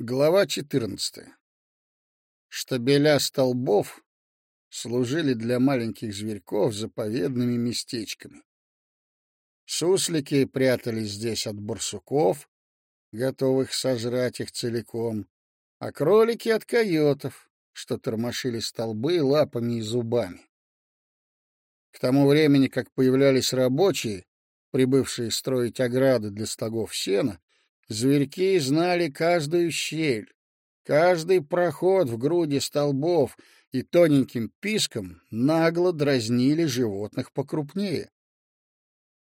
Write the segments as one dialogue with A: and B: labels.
A: Глава 14. Штабеля столбов служили для маленьких зверьков заповедными местечками. Суслики прятались здесь от барсуков, готовых сожрать их целиком, а кролики — от койотов, что тормошили столбы лапами и зубами. К тому времени, как появлялись рабочие, прибывшие строить ограды для стогов сена, Зверьки знали каждую щель, каждый проход в груди столбов и тоненьким писком нагло дразнили животных покрупнее.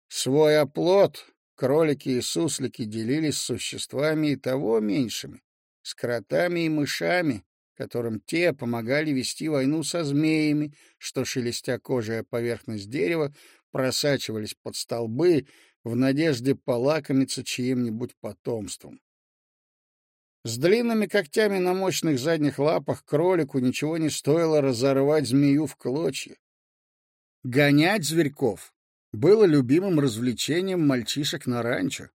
A: Свой оплот кролики и суслики делились с существами и того меньшими, с кротами и мышами, которым те помогали вести войну со змеями, что, шелестя кожей о поверхность дерева, просачивались под столбы в надежде полакомиться чьим-нибудь потомством. С длинными когтями на мощных задних лапах кролику ничего не стоило разорвать змею в клочья. Гонять зверьков было любимым развлечением мальчишек на ранчо.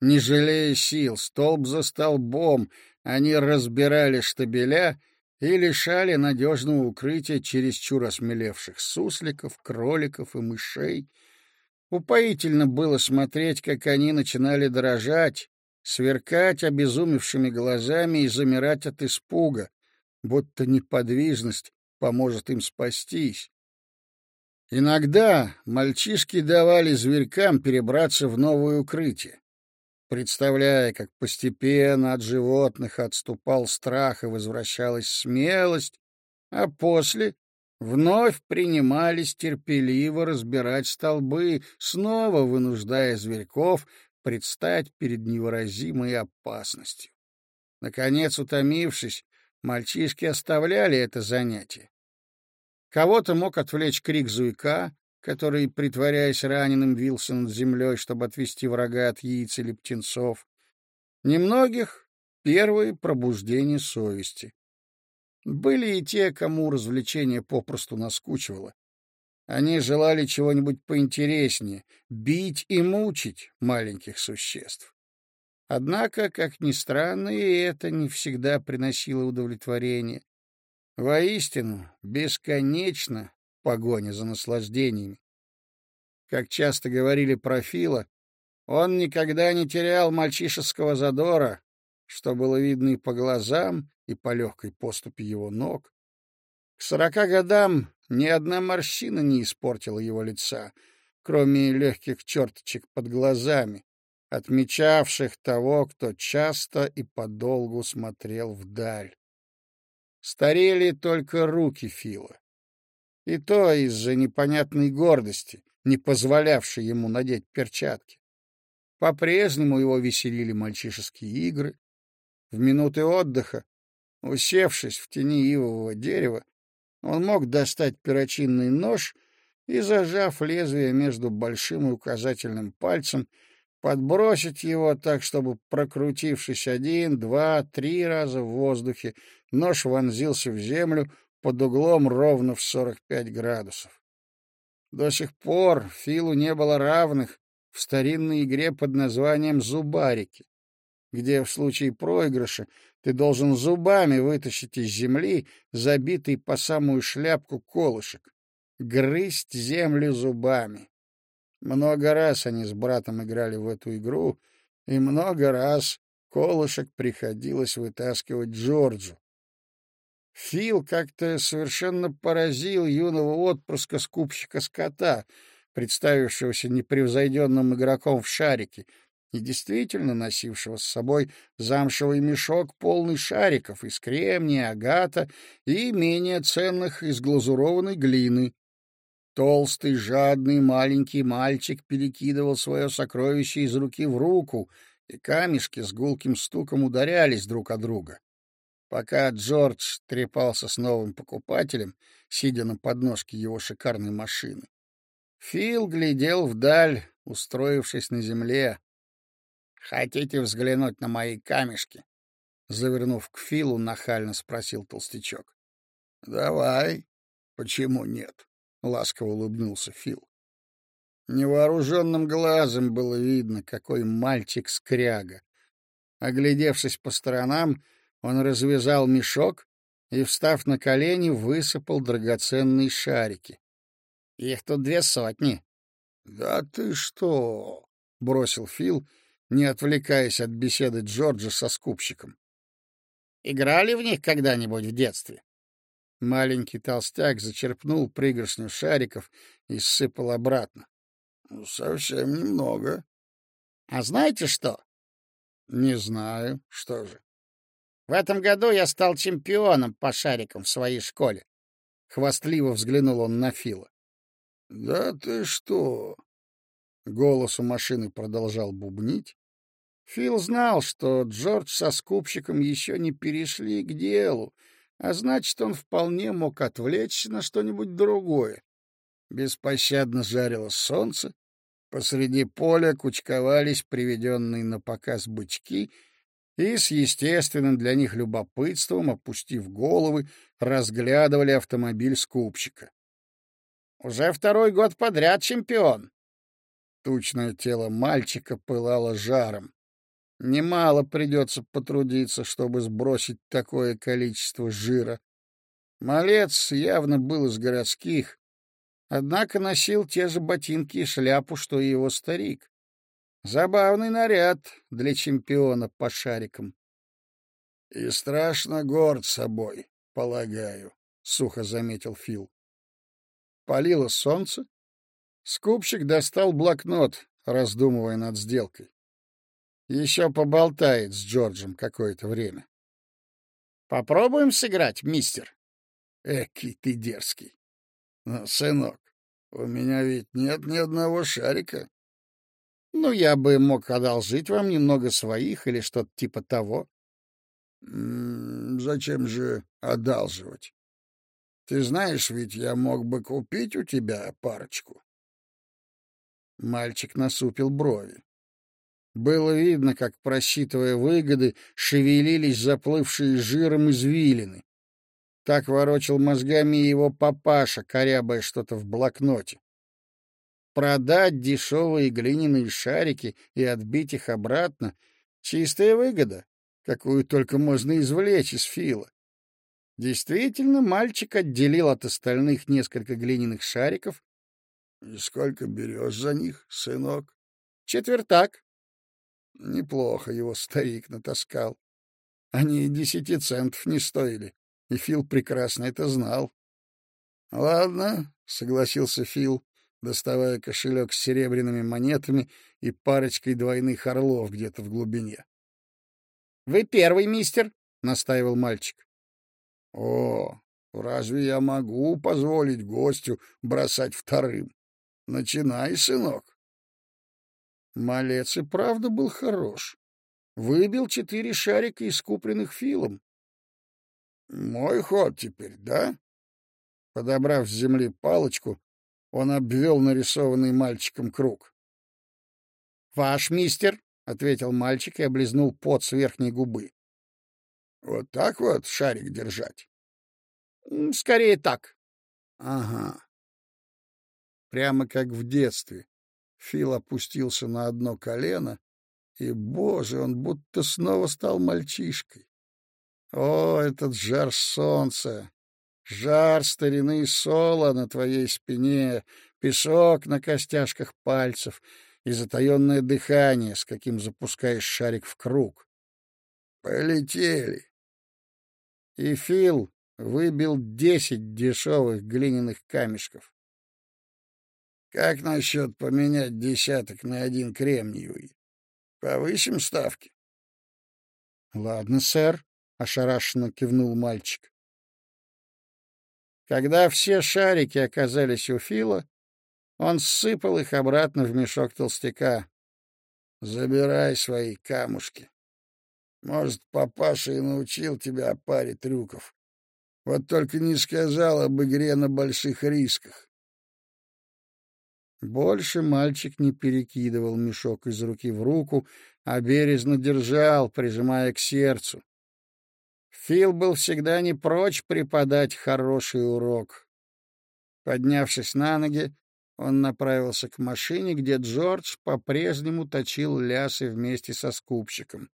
A: Не жалея сил, столб за столбом, они разбирали штабеля и лишали надежного укрытия чересчур осмелевших сусликов, кроликов и мышей, Упоительно было смотреть, как они начинали дрожать, сверкать обезумевшими глазами и замирать от испуга, будто неподвижность поможет им спастись. Иногда мальчишки давали зверькам перебраться в новое укрытие, представляя, как постепенно от животных отступал страх и возвращалась смелость, а после Вновь принимались терпеливо разбирать столбы, снова вынуждая зверьков предстать перед невыразимой опасностью. Наконец, утомившись, мальчишки оставляли это занятие. Кого-то мог отвлечь крик зуйка, который, притворяясь раненым, вился над землей, чтобы отвести врага от яиц или птенцов. Немногих — первые пробуждения совести. Были и те, кому развлечение попросту наскучивало. Они желали чего-нибудь поинтереснее — бить и мучить маленьких существ. Однако, как ни странно, и это не всегда приносило удовлетворение. Воистину, бесконечно погоня за наслаждениями. Как часто говорили про Фила, он никогда не терял мальчишеского задора, что было видно и по глазам, и по легкой поступе его ног. К сорока годам ни одна морщина не испортила его лица, кроме легких черточек под глазами, отмечавших того, кто часто и подолгу смотрел вдаль. Старели только руки Фила. И то из-за непонятной гордости, не позволявшей ему надеть перчатки. По-прежнему его веселили мальчишеские игры. В минуты отдыха Усевшись в тени ивового дерева, он мог достать перочинный нож и, зажав лезвие между большим и указательным пальцем, подбросить его так, чтобы, прокрутившись один, два, три раза в воздухе, нож вонзился в землю под углом ровно в сорок пять градусов. До сих пор Филу не было равных в старинной игре под названием «Зубарики», где в случае проигрыша ты должен зубами вытащить из земли забитый по самую шляпку колышек, грызть землю зубами. Много раз они с братом играли в эту игру, и много раз колышек приходилось вытаскивать Джорджу. Фил как-то совершенно поразил юного отпрыска скупщика скота, представившегося непревзойденным игроком в шарики, и действительно носившего с собой замшевый мешок, полный шариков из кремния, агата и менее ценных из глазурованной глины. Толстый, жадный маленький мальчик перекидывал свое сокровище из руки в руку, и камешки с гулким стуком ударялись друг о друга. Пока Джордж трепался с новым покупателем, сидя на подножке его шикарной машины, Фил глядел вдаль, устроившись на земле, Хотите взглянуть на мои камешки? Завернув к Филу, нахально спросил толстячок. — Давай. Почему нет? — ласково улыбнулся Фил. Невооруженным глазом было видно, какой мальчик скряга. Оглядевшись по сторонам, он развязал мешок и, встав на колени, высыпал драгоценные шарики. Их тут две сотни. — Да ты что? — бросил Фил, не отвлекаясь от беседы Джорджа со скупщиком. — Играли в них когда-нибудь в детстве? Маленький толстяк зачерпнул пригоршню шариков и сыпал обратно. — Совсем немного. — А знаете что? — Не знаю. Что же? — В этом году я стал чемпионом по шарикам в своей школе. Хвастливо взглянул он на Фила. — Да ты что? Голос у машины продолжал бубнить. Фил знал, что Джордж со скупщиком еще не перешли к делу, а значит, он вполне мог отвлечься на что-нибудь другое. Беспощадно жарило солнце, посреди поля кучковались приведенные на показ бычки и с естественным для них любопытством, опустив головы, разглядывали автомобиль скупщика. «Уже второй год подряд чемпион!» Тучное тело мальчика пылало жаром. Немало придется потрудиться, чтобы сбросить такое количество жира. Малец явно был из городских, однако носил те же ботинки и шляпу, что и его старик. Забавный наряд для чемпиона по шарикам. — И страшно горд собой, полагаю, — сухо заметил Фил. Палило солнце. Скупщик достал блокнот, раздумывая над сделкой. Еще поболтает с Джорджем какое-то время. Попробуем сыграть, мистер? Экий ты дерзкий. Но, сынок, у меня ведь нет ни одного шарика. Ну, я бы мог одолжить вам немного своих или что-то типа того. М -м, зачем же одалживать? Ты знаешь, ведь я мог бы купить у тебя парочку. Мальчик насупил брови. Было видно, как, просчитывая выгоды, шевелились заплывшие жиром извилины. Так ворочал мозгами его папаша, корябая что-то в блокноте. Продать дешевые глиняные шарики и отбить их обратно — чистая выгода, какую только можно извлечь из фила. Действительно, мальчик отделил от остальных несколько глиняных шариков. — сколько берешь за них, сынок? — Четвертак. Неплохо его старик натаскал. Они и десяти центов не стоили, и Фил прекрасно это знал. — Ладно, — согласился Фил, доставая кошелек с серебряными монетами и парочкой двойных орлов где-то в глубине. — Вы первый, мистер, — настаивал мальчик. — О, разве я могу позволить гостю бросать вторым? Начинай, сынок. Малец и правда был хорош. Выбил четыре шарика из купленных филом. Мой ход теперь, да? Подобрав с земли палочку, он обвел нарисованный мальчиком круг. — Ваш мистер, — ответил мальчик и облизнул пот с верхней губы. — Вот так вот шарик держать? — Скорее так. — Ага. Прямо как в детстве, Фил опустился на одно колено, и, боже, он будто снова стал мальчишкой. О, этот жар солнца! Жар старины сола на твоей спине, песок на костяшках пальцев и затаенное дыхание, с каким запускаешь шарик в круг. Полетели. И Фил выбил десять дешевых глиняных камешков. Как насчет поменять десяток на один кремниевый? Повысим ставки? — Ладно, сэр, — ошарашенно кивнул мальчик. Когда все шарики оказались у Фила, он сыпал их обратно в мешок толстяка. — Забирай свои камушки. Может, папаша и научил тебя паре трюков. Вот только не сказал об игре на больших рисках. Больше мальчик не перекидывал мешок из руки в руку, а бережно держал, прижимая к сердцу. Фил был всегда не прочь преподать хороший урок. Поднявшись на ноги, он направился к машине, где Джордж по-прежнему точил лясы вместе со скупщиком.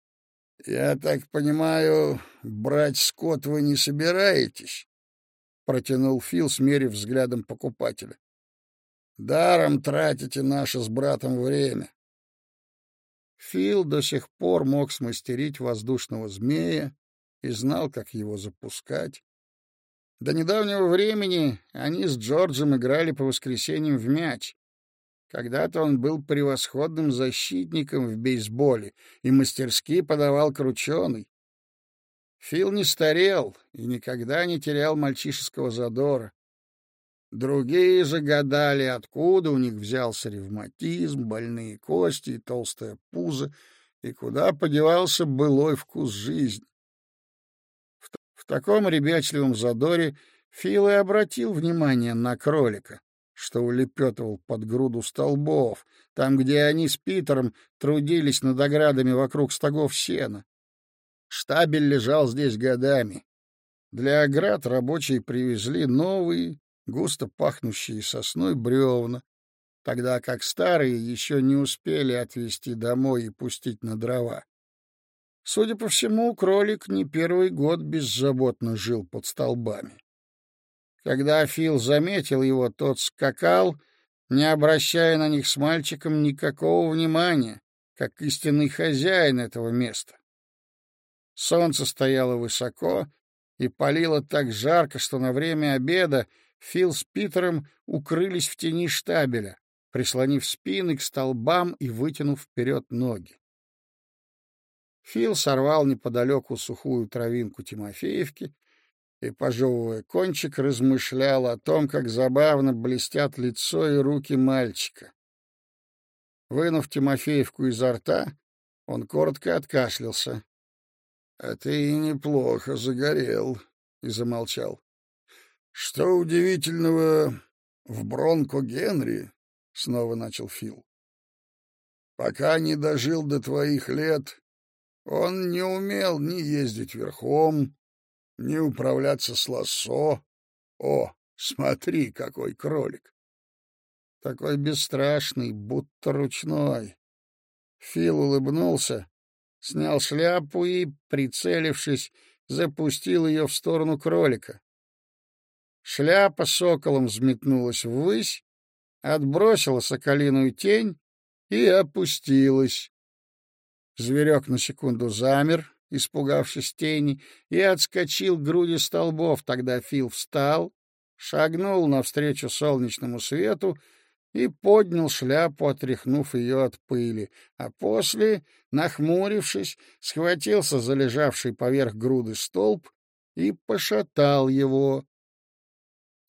A: — Я так понимаю, брать скот вы не собираетесь? — протянул Фил, смерив взглядом покупателя. — Даром тратите наше с братом время. Фил до сих пор мог смастерить воздушного змея и знал, как его запускать. До недавнего времени они с Джорджем играли по воскресеньям в мяч. Когда-то он был превосходным защитником в бейсболе и мастерски подавал крученый. Фил не старел и никогда не терял мальчишеского задора. Другие же гадали, откуда у них взялся ревматизм, больные кости и толстое пузо, и куда подевался былой вкус жизни. В, в таком ребячливом задоре Фил и обратил внимание на кролика, что улепетывал под груду столбов, там, где они с Питером трудились над оградами вокруг стогов сена. Штабель лежал здесь годами. Для оград рабочие привезли новые, густо пахнущие сосной бревна, тогда как старые еще не успели отвезти домой и пустить на дрова. Судя по всему, кролик не первый год беззаботно жил под столбами. Когда Фил заметил его, тот скакал, не обращая на них с мальчиком никакого внимания, как истинный хозяин этого места. Солнце стояло высоко и палило так жарко, что на время обеда Фил с Питером укрылись в тени штабеля, прислонив спины к столбам и вытянув вперед ноги. Фил сорвал неподалеку сухую травинку Тимофеевки и, пожевывая кончик, размышлял о том, как забавно блестят лицо и руки мальчика. Вынув Тимофеевку изо рта, он коротко откашлялся. — А ты неплохо загорел, — и замолчал. — Что удивительного в Бронко Генри, — снова начал Фил. — Пока не дожил до твоих лет, он не умел ни ездить верхом, не управляться с лассо. О, смотри, какой кролик! Такой бесстрашный, будто ручной. Фил улыбнулся, снял шляпу и, прицелившись, запустил ее в сторону кролика. Шляпа соколом взметнулась ввысь, отбросила соколиную тень и опустилась. Зверек на секунду замер, испугавшись тени, и отскочил к груди столбов. Тогда Фил встал, шагнул навстречу солнечному свету и поднял шляпу, отряхнув ее от пыли, а после, нахмурившись, схватился за лежавший поверх груды столб и пошатал его.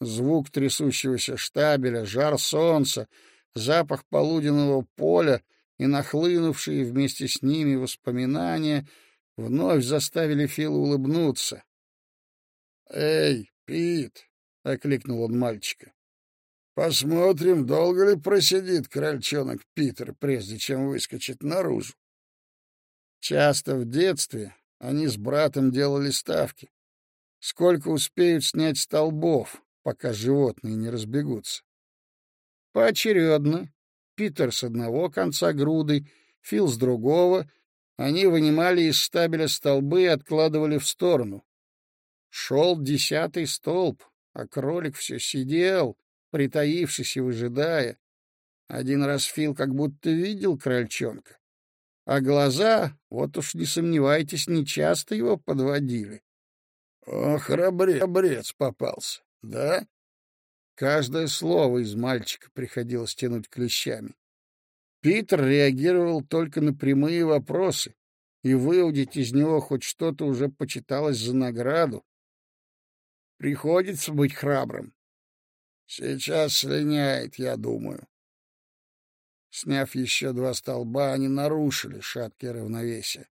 A: Звук трясущегося штабеля, жар солнца, запах полуденного поля и нахлынувшие вместе с ними воспоминания — вновь заставили Фила улыбнуться. «Эй, Пит!» — окликнул он мальчика. «Посмотрим, долго ли просидит крольчонок Питер, прежде чем выскочит наружу». Часто в детстве они с братом делали ставки. Сколько успеют снять столбов, пока животные не разбегутся. Поочередно. Питер с одного конца груды, Фил с другого — они вынимали из стабеля столбы и откладывали в сторону. Шел десятый столб, а кролик все сидел, притаившись и выжидая. Один раз Фил как будто видел крольчонка, а глаза, вот уж не сомневайтесь, нечасто его подводили. Ох, храбрец попался, да? Каждое слово из мальчика приходилось тянуть клещами. Питер реагировал только на прямые вопросы, и выудить из него хоть что-то уже почиталось за награду. Приходится быть храбрым. Сейчас слиняет, я думаю. Сняв еще два столба, они нарушили шаткое равновесие.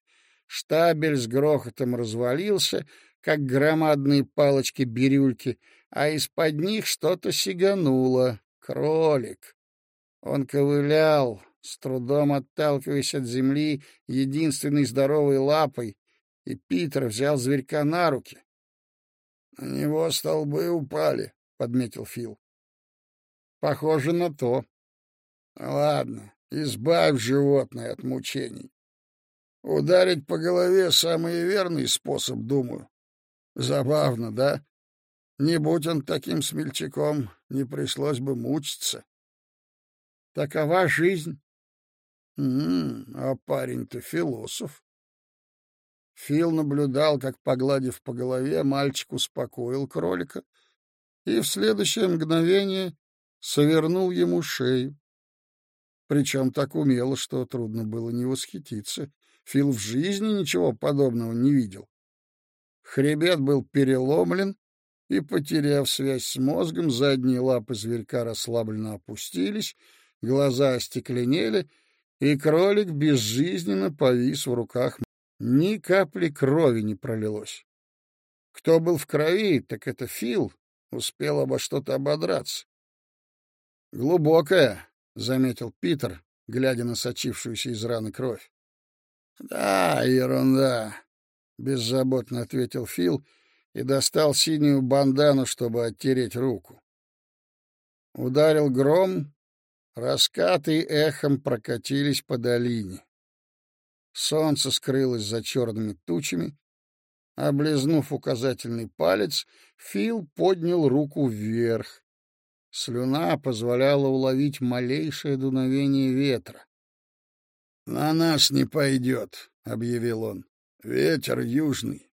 A: Штабель с грохотом развалился, как громадные палочки-бирюльки, а из-под них что-то сигануло. Кролик. Он ковылял, с трудом отталкиваясь от земли единственной здоровой лапой, и Питер взял зверька на руки. — На него столбы упали, — подметил Фил. — Похоже на то. — Ладно, избавь животное от мучений. Ударить по голове — самый верный способ, думаю. Забавно, да? Не будь он таким смельчаком, не пришлось бы мучиться. Такова жизнь. М -м, а парень-то философ. Фил наблюдал, как, погладив по голове, мальчик успокоил кролика и в следующее мгновение совернул ему шею. Причем так умело, что трудно было не восхититься. Фил в жизни ничего подобного не видел. Хребет был переломлен, и, потеряв связь с мозгом, задние лапы зверька расслабленно опустились, глаза остекленели, и кролик безжизненно повис в руках. Ни капли крови не пролилось. Кто был в крови, так это Фил, успел обо что-то ободраться. «Глубокая», — заметил Питер, глядя на сочившуюся из раны кровь. Да, ерунда, беззаботно ответил Фил и достал синюю бандану, чтобы оттереть руку. Ударил гром, раскаты эхом прокатились по долине. Солнце скрылось за черными тучами. Облизнув указательный палец, Фил поднял руку вверх. Слюна позволяла уловить малейшее дуновение ветра. «На нас не пойдет», — объявил он. «Ветер южный».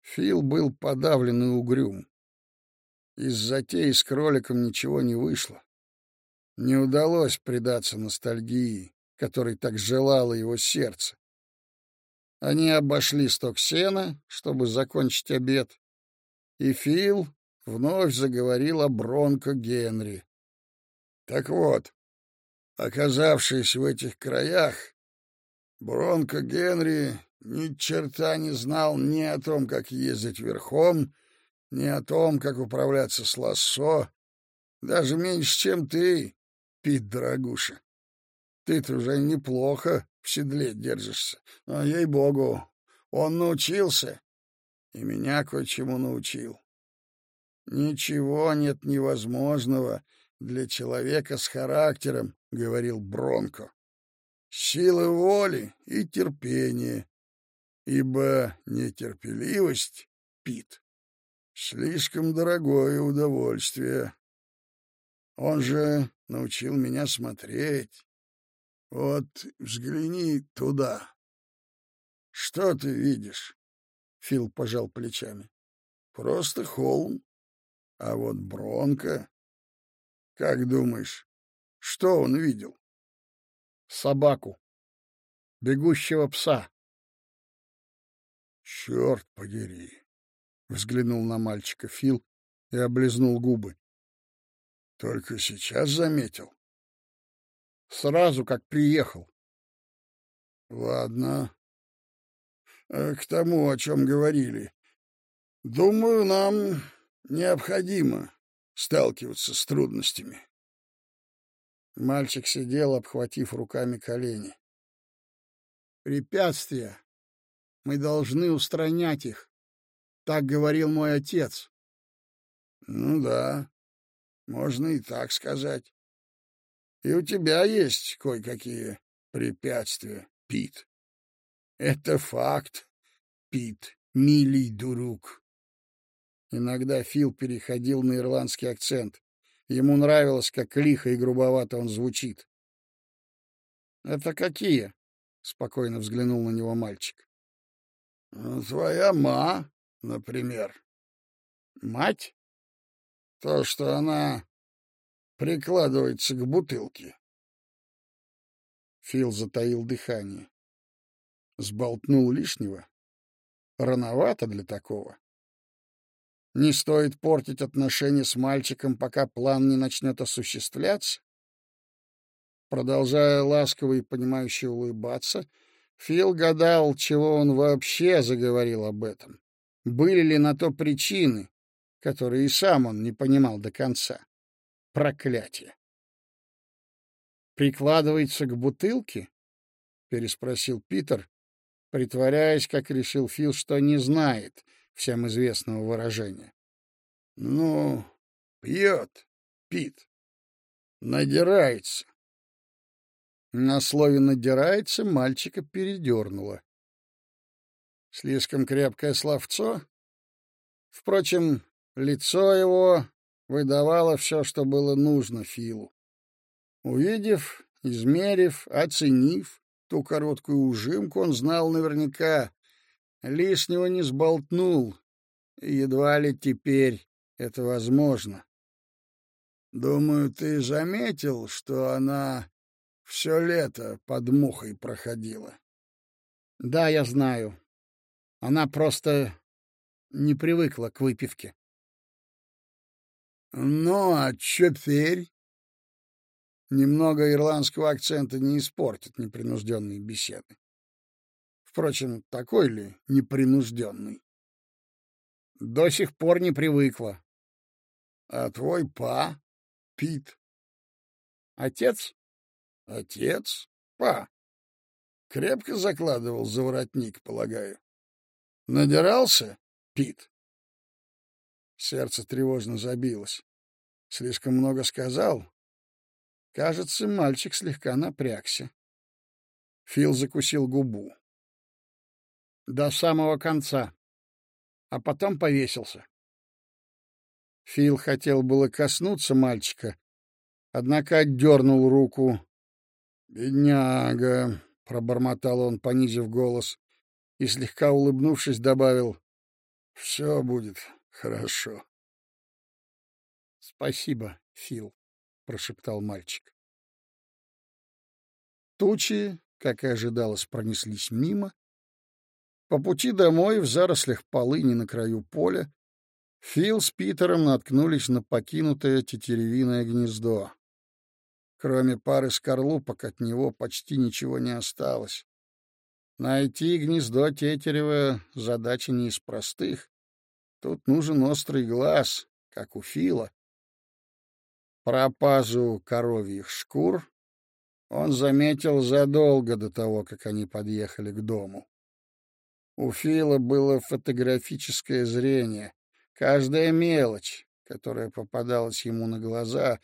A: Фил был подавлен и угрюм. Из затеи с кроликом ничего не вышло. Не удалось предаться ностальгии, которой так желало его сердце. Они обошли сток сена, чтобы закончить обед, и Фил вновь заговорил о Бронко Генри. Так вот, Оказавшись в этих краях, Бронко Генри ни черта не знал ни о том, как ездить верхом, ни о том, как управляться с лассо, даже меньше, чем ты, Пит, дорогуша. Ты-то уже неплохо в седле держишься, но, ей-богу, он научился и меня кое-чему научил. Ничего нет невозможного для человека с характером, — говорил Бронко. «Сила воли и терпение, ибо нетерпеливость, Пит, слишком дорогое удовольствие. Он же научил меня смотреть. Вот взгляни туда. Что ты видишь?» Фил пожал плечами. «Просто холм. А вот Бронко... Как думаешь, что он видел? Собаку. Бегущего пса. Черт подери! Взглянул на мальчика Фил и облизнул губы. Только сейчас заметил. Сразу, как приехал. Ладно. Э, к тому, о чем говорили. Думаю, нам необходимо сталкиваться с трудностями. Мальчик сидел, обхватив руками колени. «Препятствия. Мы должны устранять их. Так говорил мой отец». «Ну да, можно и так сказать. И у тебя есть кое-какие препятствия, Пит. Это факт, Пит, милый дурук». Иногда Фил переходил на ирландский акцент. Ему нравилось, как лихо и грубовато он звучит. «Это какие?» — спокойно взглянул на него мальчик. «Ну, «Твоя ма, например». «Мать?» «То, что она прикладывается к бутылке». Фил затаил дыхание. Сболтнул лишнего. Рановато для такого. Не стоит портить отношения с мальчиком, пока план не начнет осуществляться. Продолжая ласково и понимающе улыбаться, Фил гадал, чего он вообще заговорил об этом. Были ли на то причины, которые и сам он не понимал до конца. Проклятие. «Прикладывается к бутылке?» — переспросил Питер, притворяясь, как решил Фил, что не знает — всем известного выражения. — Ну, пьет, пит, надирается. На слове «надирается» мальчика передернуло. Слишком крепкое словцо? Впрочем, лицо его выдавало все, что было нужно Филу. Увидев, измерив, оценив ту короткую ужимку, он знал наверняка, лишнего не сболтнул, едва ли теперь это возможно. Думаю, ты заметил, что она все лето под мухой проходила. Да, я знаю. Она просто не привыкла к выпивке. Ну, а теперь? Немного ирландского акцента не испортит непринужденные беседы. Впрочем, такой ли непринужденный? До сих пор не привыкла. А твой па? Пит. Отец? Отец? Па. Крепко закладывал за воротник, полагаю. Надирался, Пит? Сердце тревожно забилось. Слишком много сказал. Кажется, мальчик слегка напрягся. Фил закусил губу. До самого конца. А потом повесился. Фил хотел было коснуться мальчика, однако отдернул руку. «Бедняга!» — пробормотал он, понизив голос, и, слегка улыбнувшись, добавил, «Все будет хорошо». «Спасибо, Фил», — прошептал мальчик. Тучи, как и ожидалось, пронеслись мимо. По пути домой в зарослях полыни на краю поля Фил с Питером наткнулись на покинутое тетеревиное гнездо. Кроме пары скорлупок от него почти ничего не осталось. Найти гнездо тетерева — задача не из простых. Тут нужен острый глаз, как у Фила. Пропазу коровьих шкур он заметил задолго до того, как они подъехали к дому. У Фила было фотографическое зрение, Каждая мелочь, которая попадалась ему на глаза,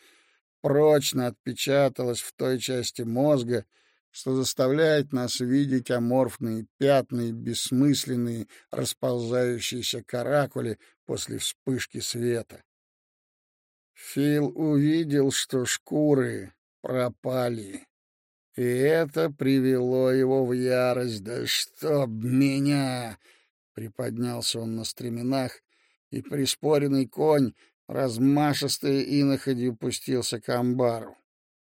A: прочно отпечаталась в той части мозга, что заставляет нас видеть аморфные пятна и бессмысленные расползающиеся каракули после вспышки света. Фил увидел, что шкуры пропали, и это привело его в ярость. «Да чтоб меня!» — приподнялся он на стременах и приспоренный конь размашистой иноходью пустился к амбару.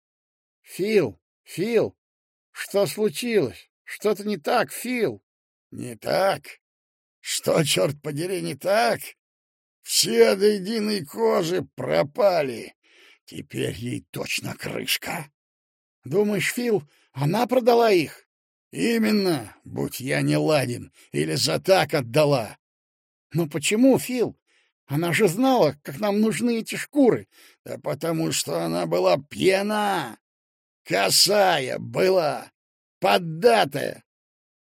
A: — Фил! Фил! Что случилось? Что-то не так, Фил! — Не так? Что, черт подери, не так? Все до единой кожи пропали. Теперь ей точно крышка. Думаешь, Фил, она продала их? Именно, будь я не ладен, или за так отдала. Но почему, Фил? Она же знала, как нам нужны эти шкуры. Да потому что она была пьяна, косая была, поддатая.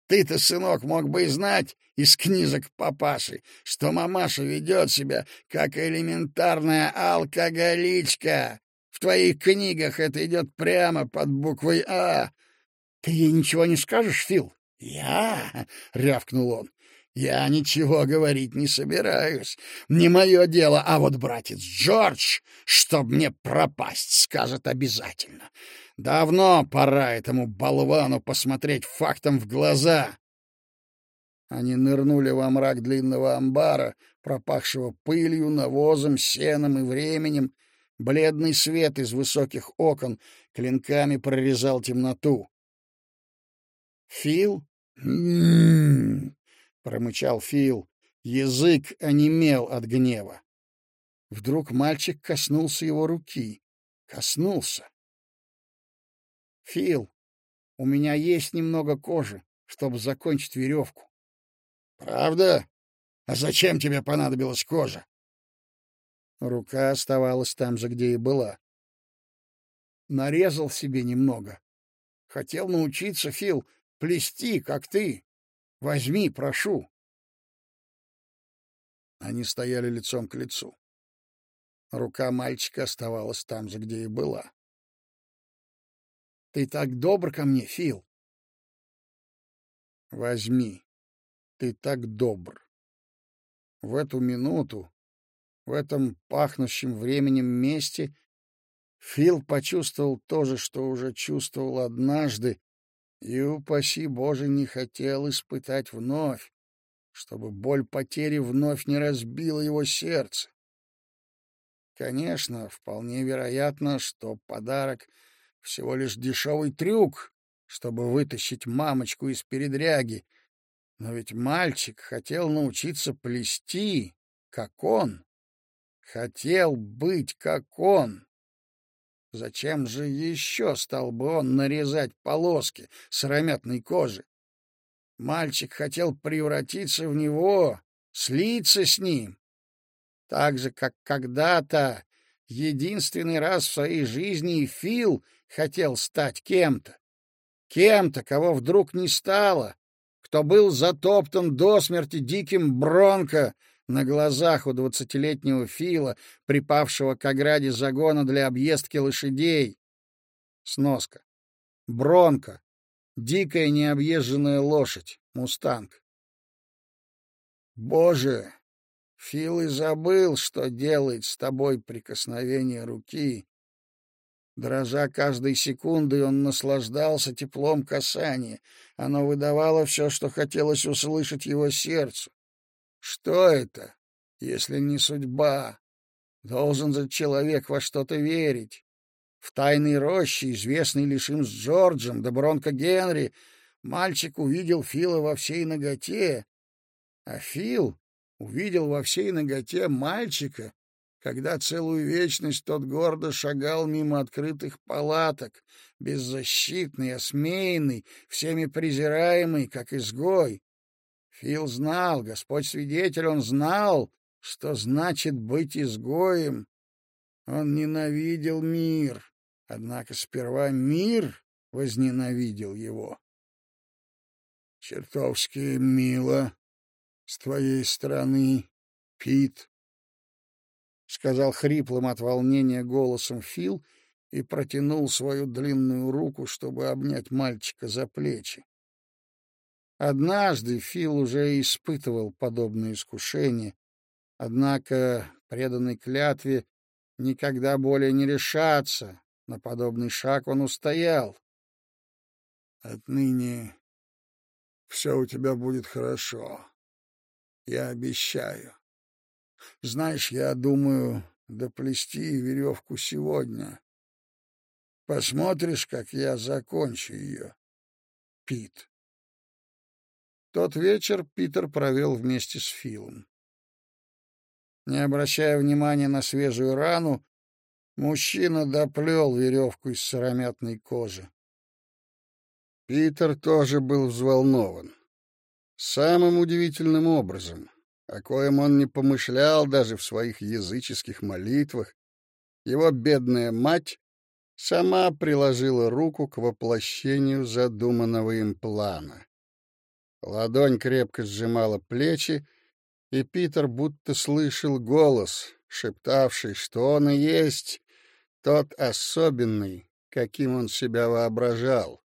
A: Ты-то, сынок, мог бы знать из книжек папаши, что мамаша ведет себя как элементарная алкоголичка. Твоих книгах это идет прямо под буквой «А». Ты ей ничего не скажешь, Фил? «Я?» — рявкнул он. Я ничего говорить не собираюсь. Не мое дело, а вот братец Джордж, чтоб мне пропасть, скажет обязательно. Давно пора этому болвану посмотреть фактом в глаза. Они нырнули во мрак длинного амбара, пропахшего пылью, навозом, сеном и временем. Бледный свет из высоких окон клинками прорезал темноту. «Фил?» «М-м-м!» — промычал Фил. Язык онемел от гнева. Вдруг мальчик коснулся его руки. Коснулся. — Фил, у меня есть немного кожи, чтобы закончить веревку. — Правда? А зачем тебе понадобилась кожа? Рука оставалась там же, где и была. Нарезал себе немного. Хотел научиться, Фил, плести, как ты. Возьми, прошу. Они стояли лицом к лицу. Рука мальчика оставалась там же, где и была. Ты так добр ко мне, Фил. Возьми. Ты так добр. В эту минуту, в этом пахнущем временем месте, Фил почувствовал то же, что уже чувствовал однажды, и, упаси Боже, не хотел испытать вновь, чтобы боль потери вновь не разбила его сердце. Конечно, вполне вероятно, что подарок — всего лишь дешевый трюк, чтобы вытащить мамочку из передряги. Но ведь мальчик хотел научиться плести, как он. Хотел быть, как он. Зачем же еще стал бы он нарезать полоски сыромятной кожи? Мальчик хотел превратиться в него, слиться с ним. Так же, как когда-то, единственный раз в своей жизни Фил хотел стать кем-то. Кем-то, кого вдруг не стало, кто был затоптан до смерти диким бронко на глазах у двадцатилетнего Фила, припавшего к ограде загона для объездки лошадей. Сноска. Бронко. Дикая необъезженная лошадь. Мустанг. Боже, Фил и забыл, что делает с тобой прикосновение руки. Дрожа каждой секундой, он наслаждался теплом касания. Оно выдавало все, что хотелось услышать его сердцу. Что это, если не судьба? Должен же человек во что-то верить. В тайной роще, известной лишь им с Джорджем, да Бронко Генри, мальчик увидел Фила во всей ноготе, а Фил увидел во всей ноготе мальчика, когда целую вечность тот гордо шагал мимо открытых палаток, беззащитный, осмеянный, всеми презираемый, как изгой. Фил знал, Господь свидетель, он знал, что значит быть изгоем. Он ненавидел мир, однако сперва мир возненавидел его. Чертовски мило с твоей стороны, Пит, — сказал хриплым от волнения голосом Фил и протянул свою длинную руку, чтобы обнять мальчика за плечи. Однажды Фил уже испытывал подобное искушение, однако преданной клятве никогда более не решаться. На подобный шаг он устоял. Отныне все у тебя будет хорошо. Я обещаю. Знаешь, я думаю доплести веревку сегодня. Посмотришь, как я закончу ее, Пит. Тот вечер Питер провел вместе с Филом. Не обращая внимания на свежую рану, мужчина доплел веревку из сыромятной кожи. Питер тоже был взволнован. Самым удивительным образом, о коем он не помышлял даже в своих языческих молитвах, его бедная мать сама приложила руку к воплощению задуманного им плана. Ладонь крепко сжимала плечи, и Питер будто слышал голос, шептавший, что он и есть тот особенный, каким он себя воображал.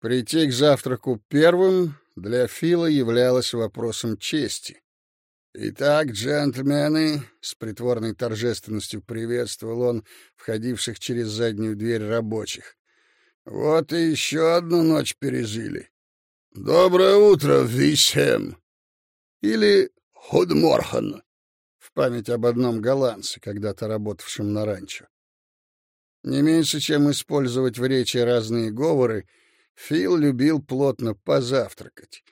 A: Прийти к завтраку первым для Фила являлось вопросом чести. «Итак, джентльмены», — с притворной торжественностью приветствовал он входивших через заднюю дверь рабочих, — «вот и еще одну ночь пережили. Доброе утро, Висхем!» Или «Худморхан» в память об одном голландце, когда-то работавшем на ранчо. Не меньше, чем использовать в речи разные говоры — Фил любил плотно позавтракать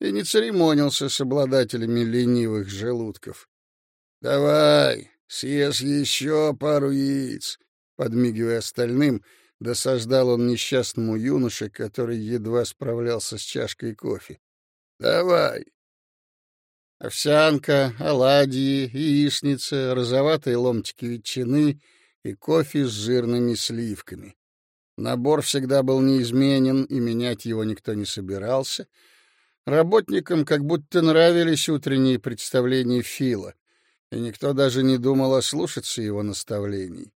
A: и не церемонился с обладателями ленивых желудков. «Давай, съешь еще пару яиц», — подмигивая остальным, досаждал он несчастному юноше, который едва справлялся с чашкой кофе. «Давай». Овсянка, оладьи, яичница, розоватые ломтики ветчины и кофе с жирными сливками. Набор всегда был неизменен, и менять его никто не собирался. Работникам как будто нравились утренние представления Фила, и никто даже не думал ослушаться его наставлений.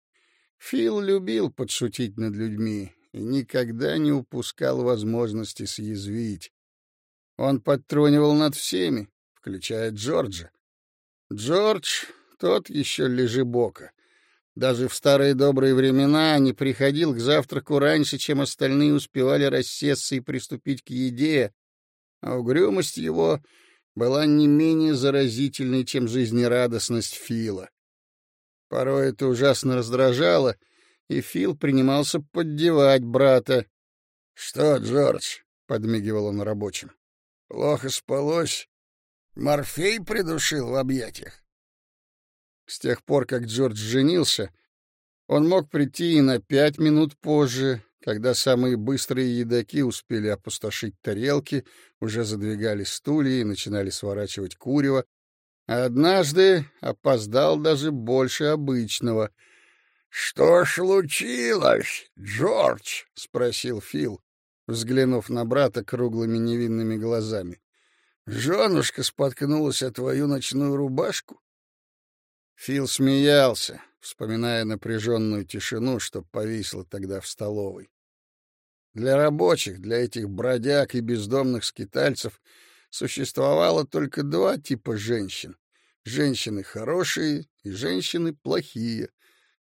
A: Фил любил подшутить над людьми и никогда не упускал возможности съязвить. Он подтрунивал над всеми, включая Джорджа. Джордж — тот еще лежебока. Даже в старые добрые времена не приходил к завтраку раньше, чем остальные успевали рассесться и приступить к еде, а угрюмость его была не менее заразительной, чем жизнерадостность Фила. Порой это ужасно раздражало, и Фил принимался поддевать брата. — Что, Джордж? — подмигивал он рабочим. — Плохо спалось? Морфей придушил в объятиях? С тех пор, как Джордж женился, он мог прийти и на пять минут позже, когда самые быстрые едоки успели опустошить тарелки, уже задвигали стулья и начинали сворачивать курево, однажды опоздал даже больше обычного. — Что случилось, Джордж? — спросил Фил, взглянув на брата круглыми невинными глазами. — Женушка споткнулась о твою ночную рубашку? Фил смеялся, вспоминая напряженную тишину, что повисла тогда в столовой. Для рабочих, для этих бродяг и бездомных скитальцев существовало только два типа женщин. Женщины хорошие и женщины плохие.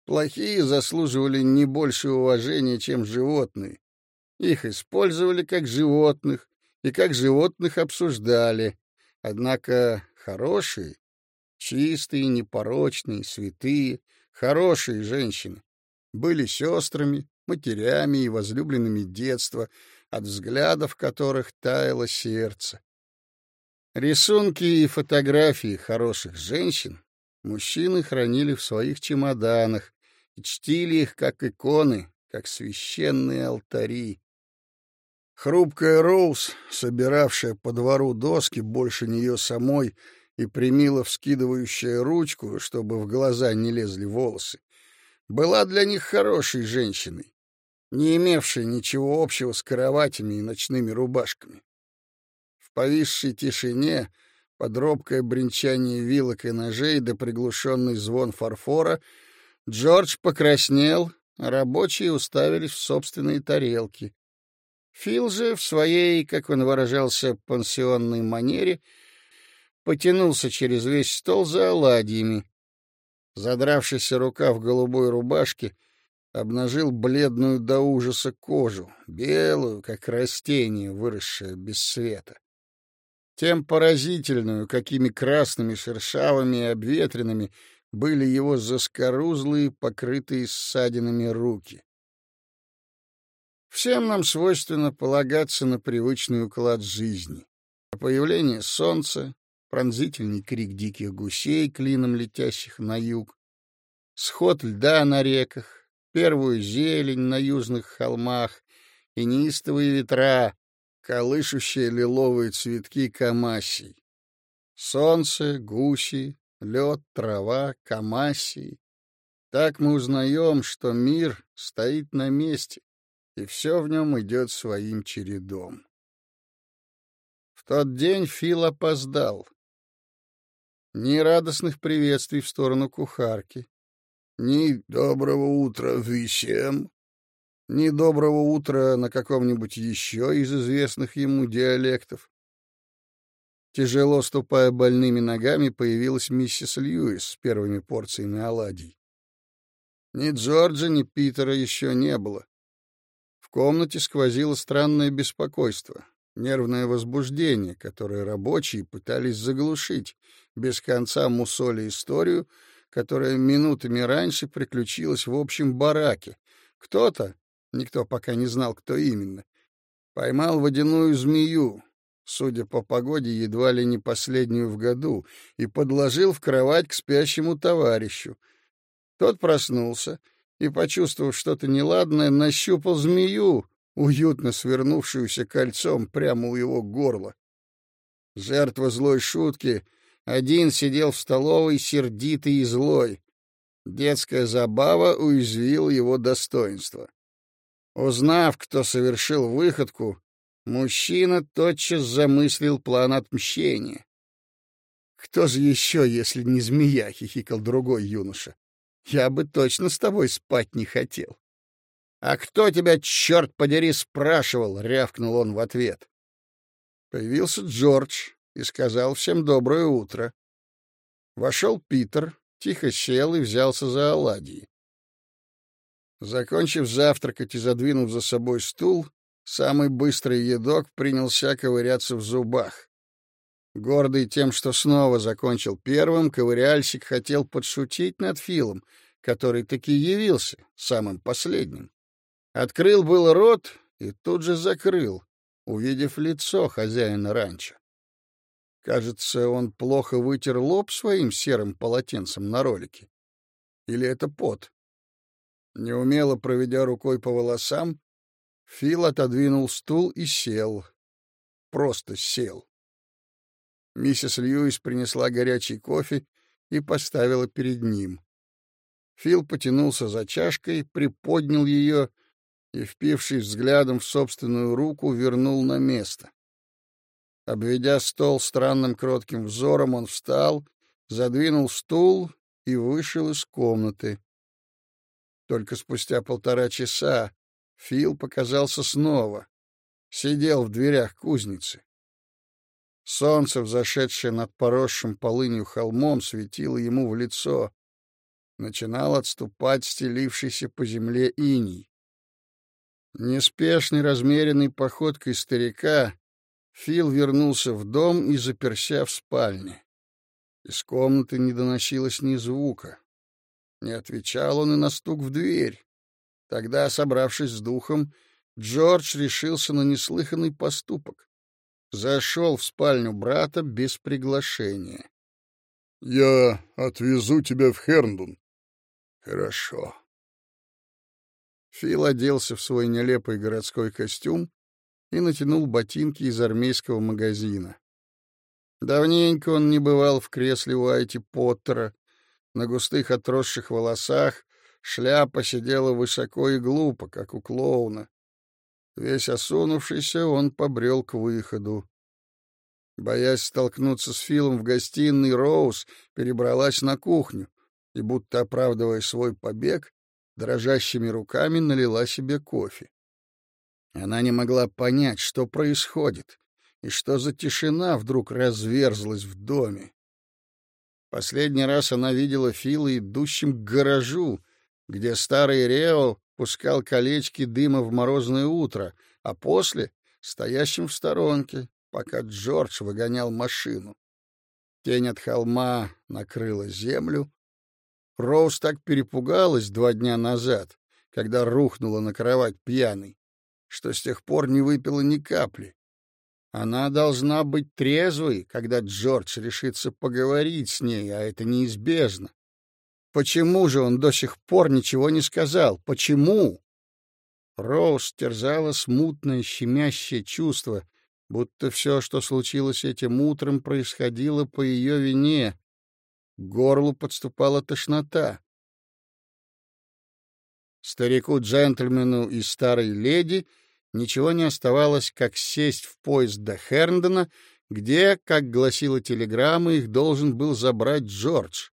A: Плохие заслуживали не больше уважения, чем животные. Их использовали как животных и как животных обсуждали. Однако хорошие Чистые, непорочные, святые, хорошие женщины. Были сестрами, матерями и возлюбленными детства, от взглядов которых таяло сердце. Рисунки и фотографии хороших женщин мужчины хранили в своих чемоданах и чтили их как иконы, как священные алтари. Хрупкая Роуз, собиравшая по двору доски больше нее самой, и примила вскидывающая ручку, чтобы в глаза не лезли волосы, была для них хорошей женщиной, не имевшей ничего общего с кроватями и ночными рубашками. В повисшей тишине, под робкое бренчание вилок и ножей да приглушенный звон фарфора, Джордж покраснел, а рабочие уставились в собственные тарелки. Фил же в своей, как он выражался, пансионной манере — потянулся через весь стол за оладьями. Задравшийся рукав голубой рубашки обнажил бледную до ужаса кожу, белую, как растение, выросшее без света. Тем поразительную, какими красными, шершавыми и обветренными были его заскорузлые, покрытые ссадинами руки. Всем нам свойственно полагаться на привычный уклад жизни. Появление солнца, пронзительный крик диких гусей, клином летящих на юг, сход льда на реках, первую зелень на южных холмах и неистовые ветра, колышущие лиловые цветки камасий. Солнце, гуси, лед, трава, камасии. Так мы узнаем, что мир стоит на месте, и все в нем идет своим чередом. В тот день Фил опоздал. Ни радостных приветствий в сторону кухарки, ни доброго утра всем, ни доброго утра на каком-нибудь еще из известных ему диалектов. Тяжело ступая больными ногами, появилась миссис Льюис с первыми порциями оладий. Ни Джорджа, ни Питера еще не было. В комнате сквозило странное беспокойство нервное возбуждение, которое рабочие пытались заглушить, без конца мусоли историю, которая минутами раньше приключилась в общем бараке. Кто-то, никто пока не знал, кто именно, поймал водяную змею, судя по погоде, едва ли не последнюю в году, и подложил в кровать к спящему товарищу. Тот проснулся и, почувствовав что-то неладное, нащупал змею, уютно свернувшуюся кольцом прямо у его горла. Жертва злой шутки один сидел в столовой сердитый и злой. Детская забава уязвила его достоинство. Узнав, кто совершил выходку, мужчина тотчас замыслил план отмщения. «Кто же еще, если не змея?» — хихикал другой юноша. Я бы точно с тобой спать не хотел. — А кто тебя, черт подери, спрашивал? — рявкнул он в ответ. Появился Джордж и сказал всем доброе утро. Вошел Питер, тихо сел и взялся за оладьи. Закончив завтракать и задвинув за собой стул, самый быстрый едок принялся ковыряться в зубах. Гордый тем, что снова закончил первым, ковыряльщик хотел подшутить над Филом, который таки явился самым последним. Открыл был рот и тут же закрыл, увидев лицо хозяина ранчо. Кажется, он плохо вытер лоб своим серым полотенцем на ролике. Или это пот? Неумело проведя рукой по волосам, Фил отодвинул стул и сел. Просто сел. Миссис Льюис принесла горячий кофе и поставила перед ним. Фил потянулся за чашкой, приподнял ее и, впившись взглядом в собственную руку, вернул на место. Обведя стол странным кротким взором, он встал, задвинул стул и вышел из комнаты. Только спустя полтора часа Фил показался снова. Сидел в дверях кузницы. Солнце, взошедшее над поросшим полынью холмом, светило ему в лицо. Начинал отступать стелившийся по земле иней. Неспешной, размеренной походкой старика Фил вернулся в дом и заперся в спальне. Из комнаты не доносилось ни звука. Не отвечал он и на стук в дверь. Тогда, собравшись с духом, Джордж решился на неслыханный поступок. Зашел в спальню брата без приглашения.
B: — Я отвезу тебя в Херндун. — Хорошо.
A: Фил оделся в свой нелепый городской костюм и натянул ботинки из армейского магазина. Давненько он не бывал в кресле у Айти Поттера. На густых отросших волосах шляпа сидела высоко и глупо, как у клоуна. Весь осунувшийся, он побрел к выходу. Боясь столкнуться с Филом в гостиной, Роуз перебралась на кухню и, будто оправдывая свой побег, дрожащими руками налила себе кофе. Она не могла понять, что происходит, и что за тишина вдруг разверзлась в доме. Последний раз она видела Фила идущим к гаражу, где старый Рео пускал колечки дыма в морозное утро, а после — стоящим в сторонке, пока Джордж выгонял машину. Тень от холма накрыла землю. Роуз так перепугалась два дня назад, когда рухнула на кровать пьяной, что с тех пор не выпила ни капли. Она должна быть трезвой, когда Джордж решится поговорить с ней, а это неизбежно. Почему же он до сих пор ничего не сказал? Почему? Роуз терзала смутное, щемящее чувство, будто все, что случилось этим утром, происходило по ее вине. К горлу подступала тошнота. Старику-джентльмену и старой леди — ничего не оставалось, как сесть в поезд до Херндона, где, как гласила телеграмма, их должен был забрать Джордж.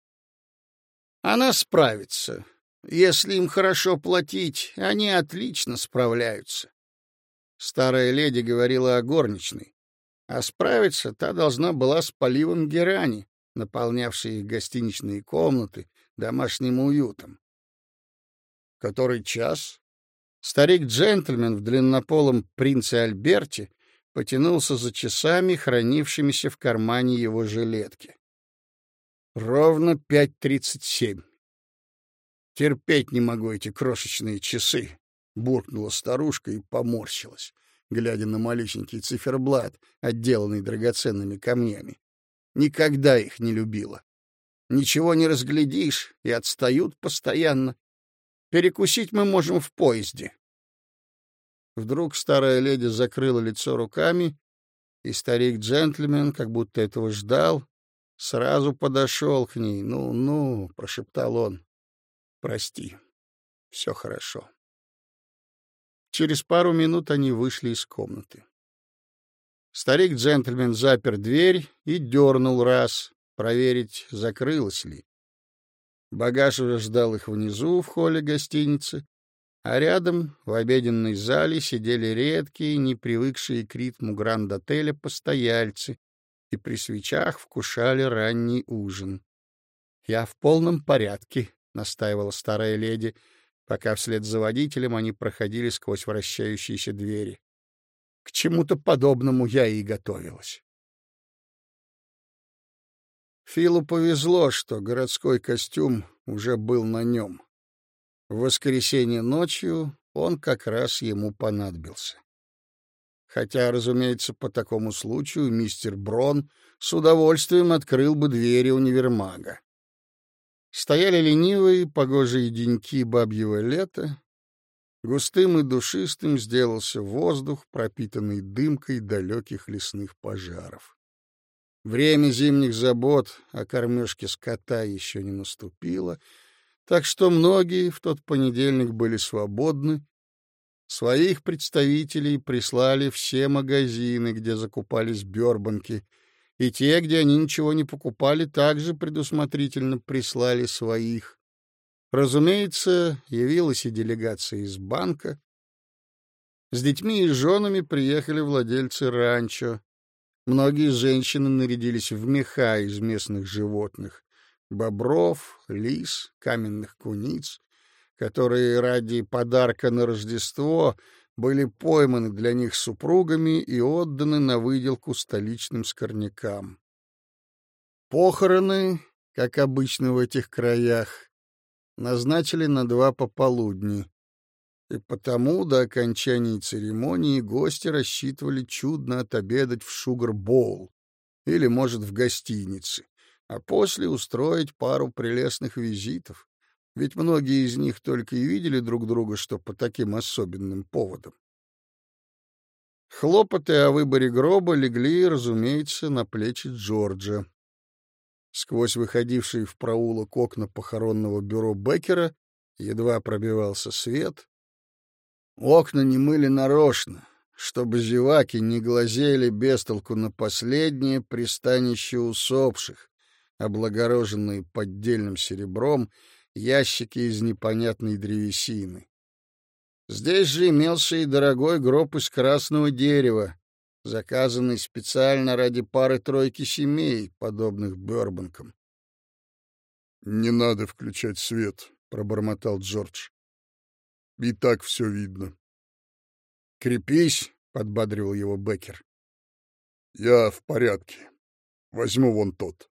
A: Она справится. Если им хорошо платить, они отлично справляются. Старая леди говорила о горничной, а справиться та должна была с поливом герани, наполнявшей их гостиничные комнаты домашним уютом. Который час Старик-джентльмен в длиннополом принце Альберте потянулся за часами, хранившимися в кармане его жилетки. Ровно пять тридцать семь. Терпеть не могу эти крошечные часы, буркнула старушка и поморщилась, глядя на малюсенький циферблат, отделанный драгоценными камнями. Никогда их не любила. Ничего не разглядишь и отстают постоянно. Перекусить мы можем в поезде. Вдруг старая леди закрыла лицо руками, и старик-джентльмен, как будто этого ждал, сразу подошел к ней. «Ну, ну», — прошептал он, — «прости, все хорошо». Через пару минут они вышли из комнаты. Старик-джентльмен запер дверь и дернул раз, проверить, закрылась ли. Багаж уже ждал их внизу, в холле гостиницы, а рядом, в обеденной зале, сидели редкие, не привыкшие к ритму гранд-отеля постояльцы и при свечах вкушали ранний ужин. — Я в полном порядке, — настаивала старая леди, пока вслед за водителем они проходили сквозь вращающиеся двери. К чему-то подобному я и готовилась. Филу повезло, что городской костюм уже был на нем. В воскресенье ночью он как раз ему понадобился. Хотя, разумеется, по такому случаю мистер Брон с удовольствием открыл бы двери универмага. Стояли ленивые, погожие деньки бабьего лета. Густым и душистым сделался воздух, пропитанный дымкой далеких лесных пожаров. Время зимних забот о кормежке скота еще не наступило, так что многие в тот понедельник были свободны. Своих представителей прислали все магазины, где закупались бёрбанки, и те, где они ничего не покупали, также предусмотрительно прислали своих. Разумеется, явилась и делегация из банка. С детьми и женами приехали владельцы ранчо. Многие женщины нарядились в меха из местных животных — бобров, лис, каменных куниц, которые ради подарка на Рождество были пойманы для них супругами и отданы на выделку столичным скорнякам. Похороны, как обычно в этих краях, назначили на два пополудни и потому до окончания церемонии гости рассчитывали чудно отобедать в Шугар-Боул или, может, в гостинице, а после устроить пару прелестных визитов, ведь многие из них только и видели друг друга, что по таким особенным поводам. Хлопоты о выборе гроба легли, разумеется, на плечи Джорджа. Сквозь выходившие в проулок окна похоронного бюро Беккера едва пробивался свет, Окна не мыли нарочно, чтобы зеваки не глазели бестолку на последнее пристанище усопших, облагороженные поддельным серебром ящики из непонятной древесины. Здесь же имелся и дорогой гроб из красного дерева, заказанный специально ради пары-тройки семей, подобных Бёрбанкам.
B: — Не надо включать свет, — пробормотал Джордж. И так все видно.
A: «Крепись», — подбадривал его Беккер.
B: «Я в порядке. Возьму вон тот».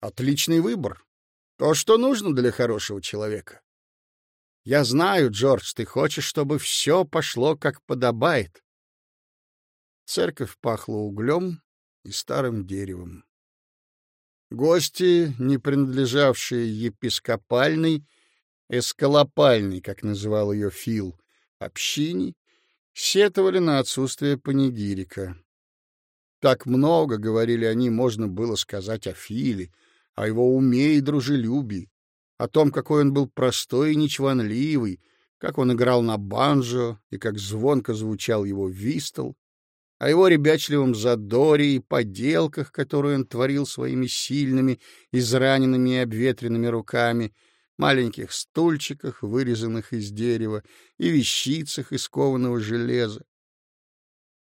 A: «Отличный выбор. То, что нужно для хорошего человека. Я знаю, Джордж, ты хочешь, чтобы все пошло как подобает». Церковь пахла углем и старым деревом. Гости, не принадлежавшие епископальной, эскалопальной, как называл ее Фил, общине, сетовали на отсутствие панигирика. Так много, говорили они, можно было сказать о Филе, о его уме и дружелюбии, о том, какой он был простой и нечванливый, как он играл на банджо и как звонко звучал его вистл, о его ребячливом задоре и поделках, которые он творил своими сильными, израненными и обветренными руками — маленьких стульчиках, вырезанных из дерева, и вещицах из кованого железа.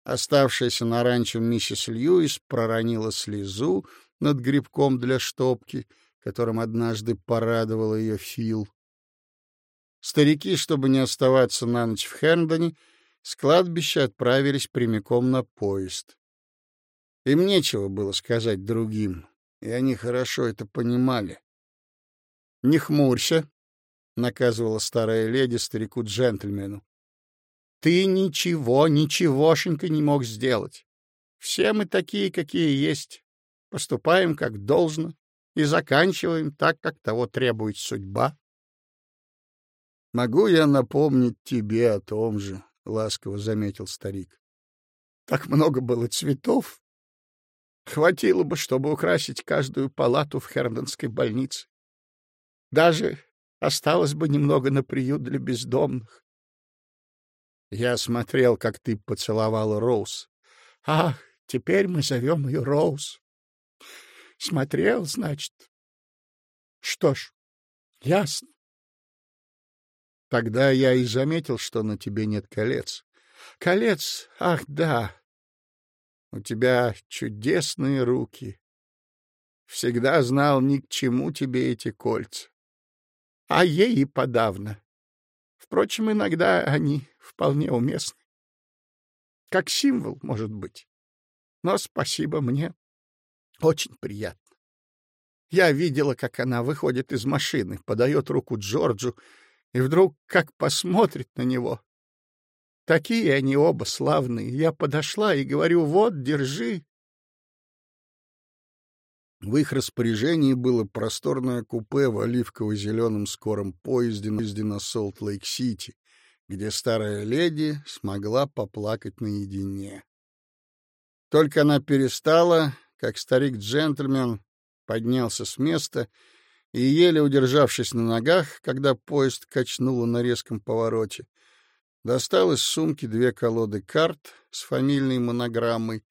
A: Оставшаяся на ранчо миссис Льюис проронила слезу над грибком для штопки, которым однажды порадовала ее Фил. Старики, чтобы не оставаться на ночь в Херндоне, с кладбища отправились прямиком на поезд. Им нечего было сказать другим, и они хорошо это понимали. — Не хмурься, — наказывала старая леди старику-джентльмену. — Ты ничего, ничегошенько не мог сделать. Все мы такие, какие есть. Поступаем как должно и заканчиваем так, как того требует судьба. — Могу я напомнить тебе о том же, — ласково заметил старик. — Так много было цветов. Хватило бы, чтобы украсить каждую палату в Херндонской больнице. Даже осталось бы немного на приют для бездомных. Я смотрел, как ты поцеловала Роуз. Ах, теперь мы зовем ее Роуз. Смотрел, значит. Что ж, — Ясно. Тогда я и заметил, что на тебе нет колец. Колец? Ах, да. У тебя чудесные руки. Всегда знал, ни к чему тебе эти кольца. А ей и подавно. Впрочем, иногда они вполне уместны. Как символ, может быть. Но спасибо мне. Очень приятно. Я видела, как она выходит из машины, подает руку Джорджу и вдруг как посмотрит на него. Такие они оба славные. Я подошла и говорю, вот, держи.
B: В их распоряжении было просторное купе в оливково-зеленом скором поезде на Солт-Лейк-Сити, где старая леди смогла поплакать наедине. Только она перестала, как старик-джентльмен поднялся с места и, еле удержавшись на ногах, когда поезд качнуло на резком повороте, достал из сумки две колоды карт с фамильной монограммой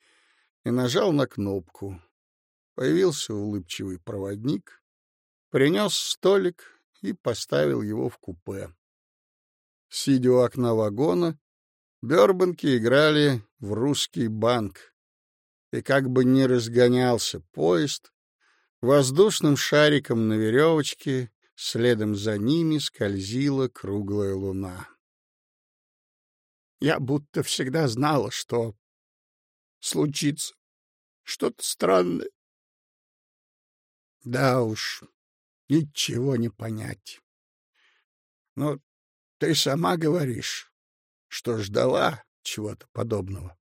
B: и нажал на кнопку. Появился улыбчивый проводник, принес столик и поставил его в купе. Сидя у окна вагона, Бёрбанки играли в русский банк. И как бы ни разгонялся поезд, воздушным шариком на веревочке следом за ними скользила круглая луна.
A: Я будто всегда знала, что случится что-то странное. Да уж, ничего не понять. Но ты сама говоришь, что ждала чего-то подобного.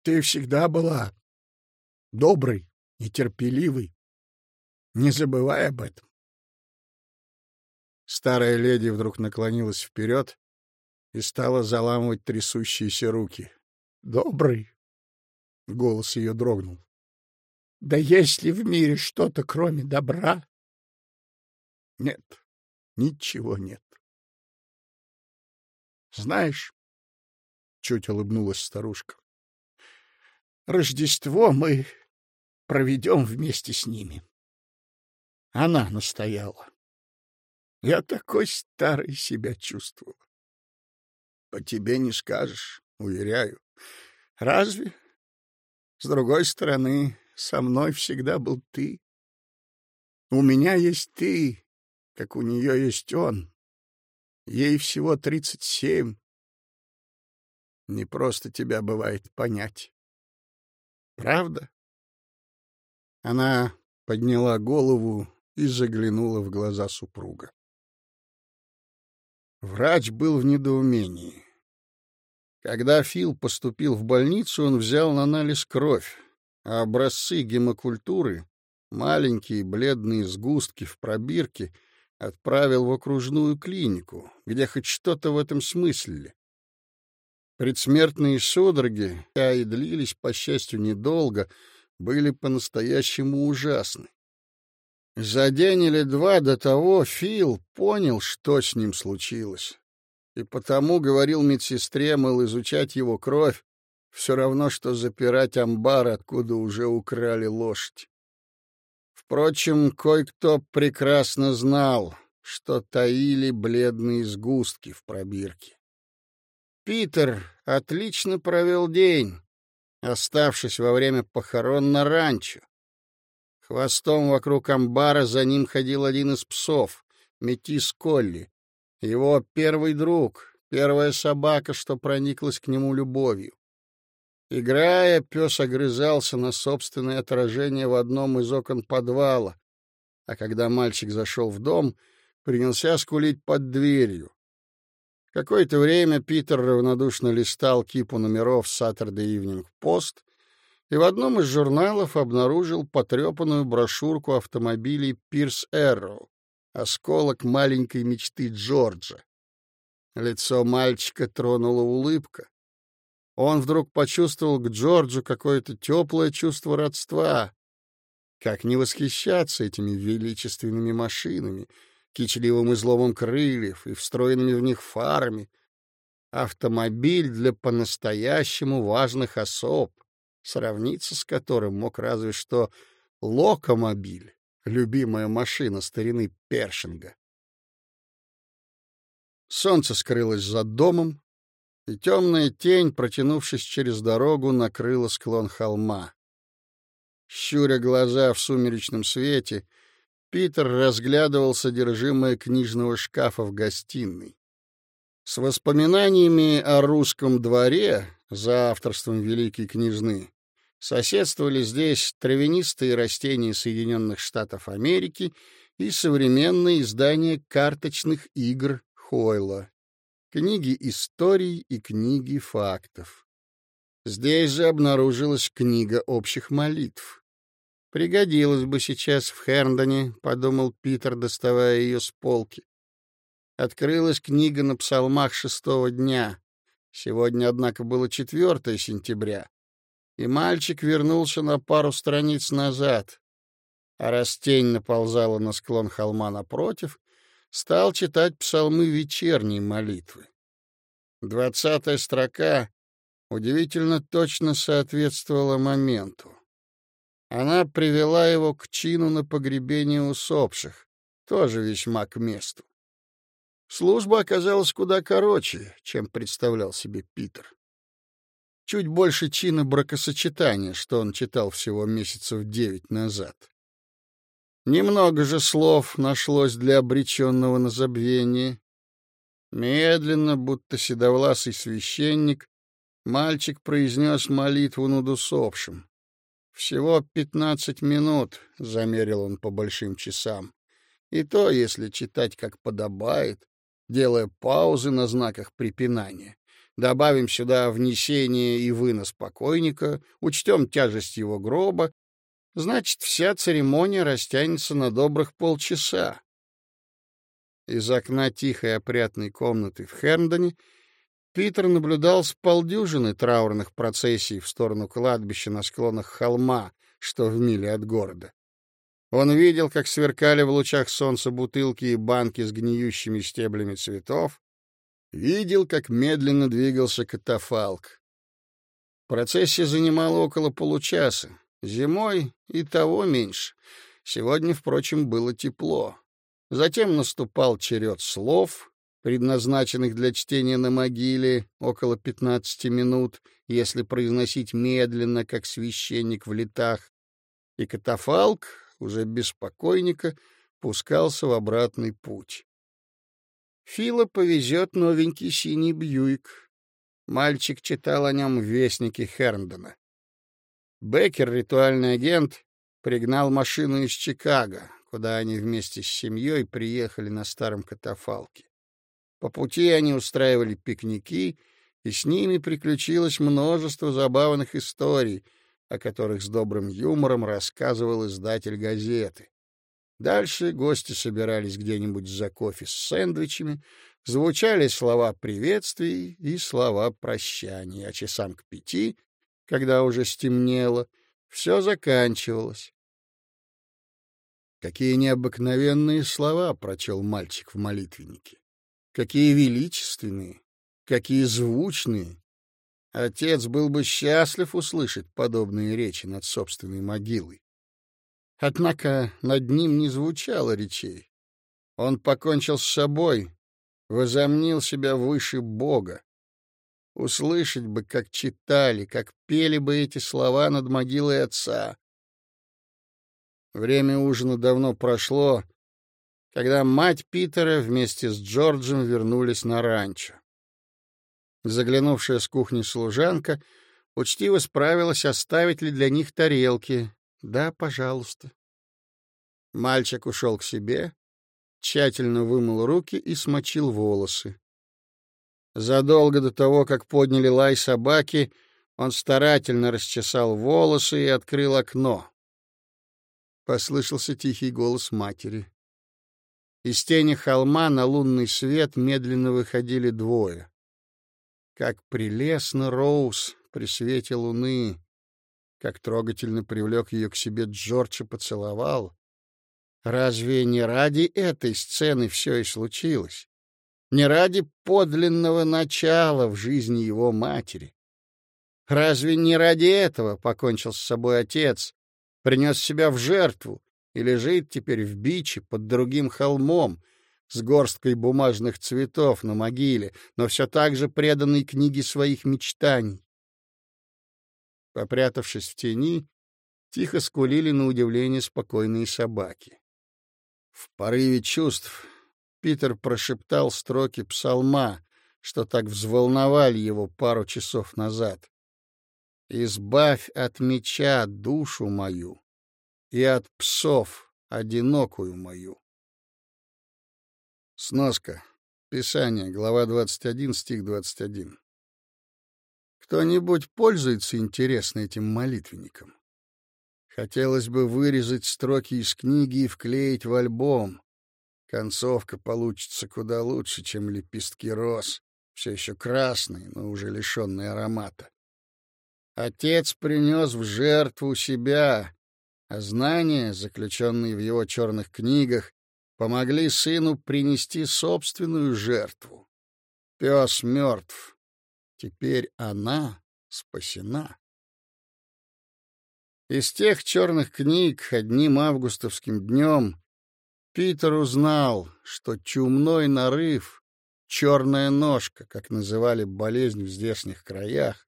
A: Ты всегда была доброй, нетерпеливой. Не забывай об этом. Старая леди вдруг наклонилась вперед и стала заламывать трясущиеся руки. «Добрый!» — голос ее дрогнул. «Да есть ли в мире что-то, кроме добра?» «Нет, ничего нет». «Знаешь...» — чуть улыбнулась старушка. «Рождество мы проведем вместе с ними». Она настояла. Я такой старый себя чувствовал. По тебе не скажешь, уверяю. Разве? С другой стороны, со мной всегда был ты. У меня есть ты, как у нее есть он. Ей всего тридцать семь. Не просто тебя бывает понять. Правда? Она подняла голову и заглянула в глаза супруга. Врач был в недоумении. Когда Фил поступил в больницу, он взял на анализ кровь, а образцы гемокультуры, маленькие бледные сгустки в пробирке, отправил в окружную клинику, где хоть что-то в этом смыслили. Предсмертные судороги, а и длились, по счастью, недолго, были по-настоящему ужасны. За день или два до того Фил понял, что с ним случилось. И потому говорил медсестре, мол, изучать его кровь все равно, что запирать амбар, откуда уже украли лошадь. Впрочем, кое-кто прекрасно знал, что таили бледные сгустки в пробирке. Питер отлично провел день, оставшись во время похорон на ранчо. Хвостом вокруг амбара за ним ходил один из псов, Метис Колли, его первый друг, первая собака, что прониклась к нему любовью. Играя, пес огрызался на собственное отражение в одном из окон подвала, а когда мальчик зашел в дом, принялся скулить под дверью. Какое-то время Питер равнодушно листал кипу номеров Saturday Evening Post и в одном из журналов обнаружил потрепанную брошюрку автомобилей Пирс Эрроу, осколок маленькой мечты Джорджа. Лицо мальчика тронула улыбка. Он вдруг почувствовал к Джорджу какое-то теплое чувство родства. Как не восхищаться этими величественными машинами, кичливым изломом крыльев и встроенными в них фарами. Автомобиль для по-настоящему важных особ — сравниться с которым мог разве что локомобиль,
B: любимая машина старины Першинга. Солнце скрылось за домом, и темная тень, протянувшись через дорогу, накрыла склон холма. Щуря глаза в сумеречном свете, Питер разглядывал содержимое книжного шкафа в гостиной. С воспоминаниями о русском дворе за авторством великой княжны соседствовали здесь травянистые растения Соединенных Штатов Америки и современные издания карточных игр Хойла, книги историй и книги фактов. Здесь же обнаружилась книга общих молитв. Пригодилась бы сейчас в Херндоне, подумал Питер, доставая ее с полки. Открылась книга на псалмах шестого дня. Сегодня, однако, было 4 сентября, и мальчик вернулся на пару страниц назад. А раз тень наползала на склон холма напротив, стал читать псалмы вечерней молитвы. Двадцатая строка удивительно точно соответствовала моменту. Она привела его к чину на погребение усопших, тоже весьма к месту. Служба оказалась куда короче, чем представлял себе Питер. Чуть больше чина бракосочетания, что он читал всего месяцев девять назад. Немного же слов нашлось для обреченного на забвение. Медленно, будто седовласый священник, мальчик произнес молитву над усопшим. Всего пятнадцать минут, — замерил он по большим часам. И то, если читать как подобает, делая паузы на знаках препинания. Добавим сюда внесение и вынос покойника, учтем тяжесть его гроба, значит, вся церемония растянется на добрых полчаса. Из окна тихой опрятной комнаты в Херндоне Питер наблюдал с полдюжины траурных процессий в сторону кладбища на склонах холма, что в миле от города. Он видел, как сверкали в лучах солнца бутылки и банки с гниющими стеблями цветов, видел, как медленно двигался катафалк. Процессия занимала около получаса, зимой и того меньше. Сегодня, впрочем, было тепло. Затем наступал черед слов, предназначенных для чтения на могиле, около пятнадцати минут, если произносить медленно, как священник в летах, и катафалк, уже без покойника, пускался в обратный путь. Фила повезет новенький синий Бьюик. Мальчик читал о нем в Вестнике Херндона. Беккер, ритуальный агент, пригнал машину из Чикаго, куда они вместе с семьей приехали на старом катафалке. По пути они устраивали пикники, и с ними приключилось множество забавных историй, о которых с добрым юмором рассказывал издатель газеты. Дальше гости собирались где-нибудь за кофе с сэндвичами, звучали слова приветствий и слова прощания, а часам к пяти, когда уже стемнело, все заканчивалось. Какие необыкновенные слова прочел мальчик в молитвеннике. Какие величественные, какие звучные. Отец был бы счастлив услышать подобные речи над собственной могилой. Однако над ним не звучало речей. Он покончил с собой, возомнил себя выше Бога. Услышать бы, как читали, как пели бы эти слова над могилой отца. Время ужина давно прошло, когда мать Питера вместе с Джорджем вернулись на ранчо. Заглянувшая с кухни служанка учтиво справилась, оставить ли для них тарелки. Да, пожалуйста. Мальчик ушел к себе, тщательно вымыл руки и смочил волосы. Задолго до того, как подняли лай собаки, он старательно расчесал волосы и открыл окно. Послышался тихий голос матери. Из тени холма на лунный свет медленно выходили двое. Как прелестно Роуз при свете луны, как трогательно привлек ее к себе Джордж и поцеловал. Разве не ради этой сцены все и случилось? Не ради подлинного начала в жизни его матери? Разве не ради этого покончил с собой отец, принес себя в жертву,
A: и лежит теперь в биче под другим холмом с горсткой бумажных цветов на могиле, но все так же преданный книге своих мечтаний. Попрятавшись в тени, тихо скулили на удивление спокойные собаки. В порыве чувств Питер прошептал строки псалма, что так взволновали его пару часов назад. «Избавь от меча душу мою и от псов одинокую мою». Сноска. Писание, глава 21, стих 21. Кто-нибудь пользуется интересно этим молитвенником? Хотелось бы вырезать строки из книги и вклеить в альбом. Концовка получится куда лучше, чем лепестки роз, все еще красные, но уже лишенные аромата. Отец принес в жертву себя, а знания, заключенные в его черных книгах, помогли сыну принести собственную жертву. Пес мертв. Теперь она спасена. Из тех черных книг одним августовским днем Питер узнал, что чумной нарыв, черная ножка, как называли болезнь в здешних краях,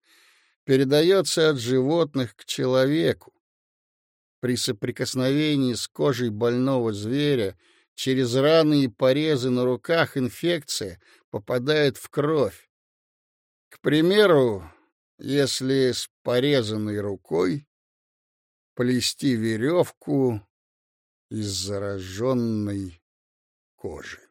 A: передается от животных к человеку. При соприкосновении с кожей больного зверя через раны и порезы на руках инфекция попадает в кровь. К примеру, если с порезанной рукой плести веревку из зараженной кожи.